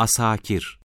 asakir.